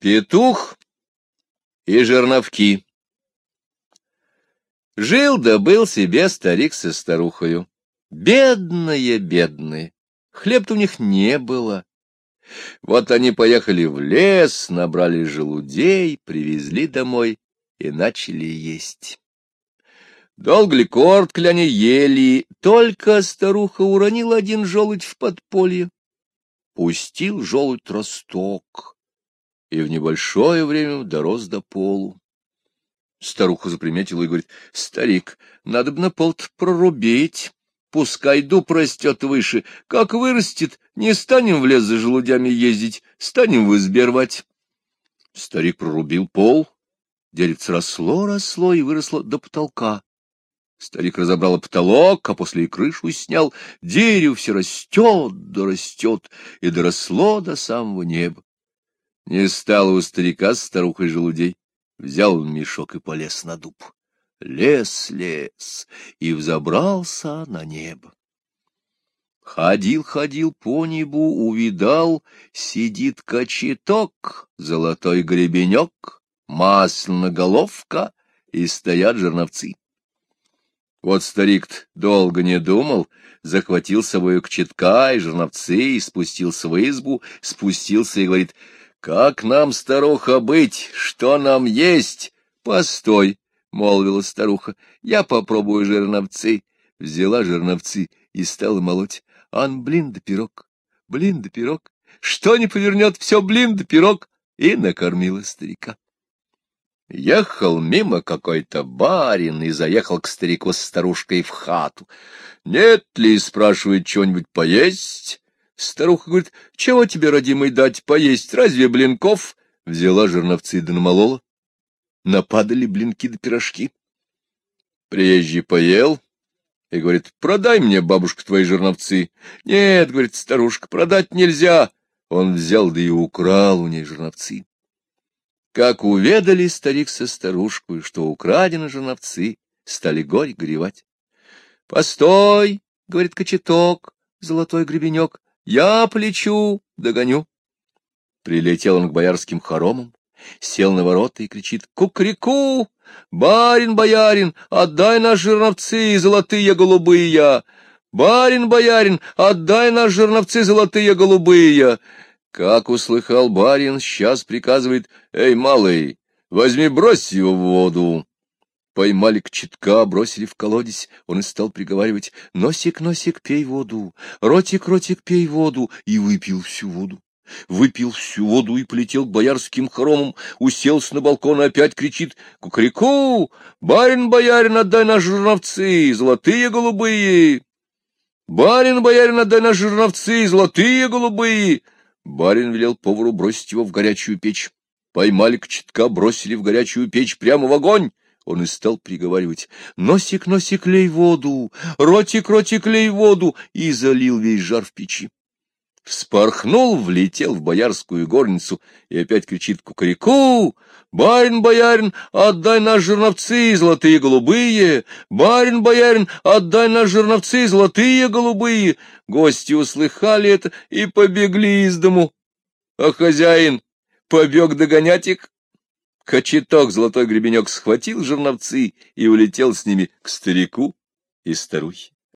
Петух и жерновки Жил да был себе старик со старухою. Бедные, бедные, хлеб-то у них не было. Вот они поехали в лес, набрали желудей, привезли домой и начали есть. Долго ли, коротко они ели, только старуха уронила один желудь в подполье. Пустил желудь росток и в небольшое время дорос до полу. Старуха заприметила и говорит, — Старик, надо бы на пол прорубить, пускай дуб растет выше. Как вырастет, не станем в лес за желудями ездить, станем в избе рвать. Старик прорубил пол, деревце росло, росло и выросло до потолка. Старик разобрал потолок, а после и крышу снял. Дерево все растет, да растет, и доросло до самого неба. Не стало у старика с старухой желудей. Взял мешок и полез на дуб. Лес, лес, и взобрался на небо. Ходил, ходил по небу, увидал, сидит кочеток, золотой гребенек, масляная головка, и стоят жерновцы. Вот старик долго не думал, захватил с собой кчетка и жерновцы, и спустился в избу, спустился и говорит — как нам, старуха, быть? Что нам есть? Постой, — молвила старуха, — я попробую жерновцы. Взяла жерновцы и стала молоть. Ан, блин да пирог, блин да пирог. Что не повернет, все блин да пирог. И накормила старика. Ехал мимо какой-то барин и заехал к старику с старушкой в хату. Нет ли, спрашивает, что-нибудь поесть? Старуха говорит, чего тебе, родимый, дать поесть? Разве блинков? Взяла жерновцы да намолола. Нападали блинки да пирожки. Приезжий поел и говорит, продай мне, бабушка, твои жерновцы. Нет, говорит старушка, продать нельзя. Он взял да и украл у ней жерновцы. Как уведали старик со старушкой, что украдены жерновцы, стали горь горевать. — Постой, — говорит кочеток, золотой гребенек, я полечу, догоню. Прилетел он к боярским хоромам, сел на ворота и кричит «Кукрику! Барин, боярин, отдай наши жерновцы золотые голубые! Барин, боярин, отдай наши жерновцы золотые голубые!» Как услыхал барин, сейчас приказывает «Эй, малый, возьми, брось его в воду!» Поймали кчетка, бросили в колодец. Он и стал приговаривать «Носик, носик, пей воду! Ротик, ротик, пей воду!» И выпил всю воду. Выпил всю воду и полетел к боярским хоромам, уселся на балкон и опять кричит «Кукареку! Барин, боярин, отдай наши жерновцы, золотые голубые! Барин, боярин, отдай наши жерновцы, золотые голубые!» Барин велел повару бросить его в горячую печь. Поймали кчетка, бросили в горячую печь прямо в огонь он и стал приговаривать «Носик, носик, лей воду! Ротик, ротик, лей воду!» и залил весь жар в печи. Вспорхнул, влетел в боярскую горницу и опять кричит кукареку. «Барин, боярин, отдай наш жерновцы, золотые голубые! Барин, боярин, отдай наш жерновцы, золотые голубые!» Гости услыхали это и побегли из дому. А хозяин побег догонять их, Кочеток золотой гребенек схватил жерновцы и улетел с ними к старику и старухе.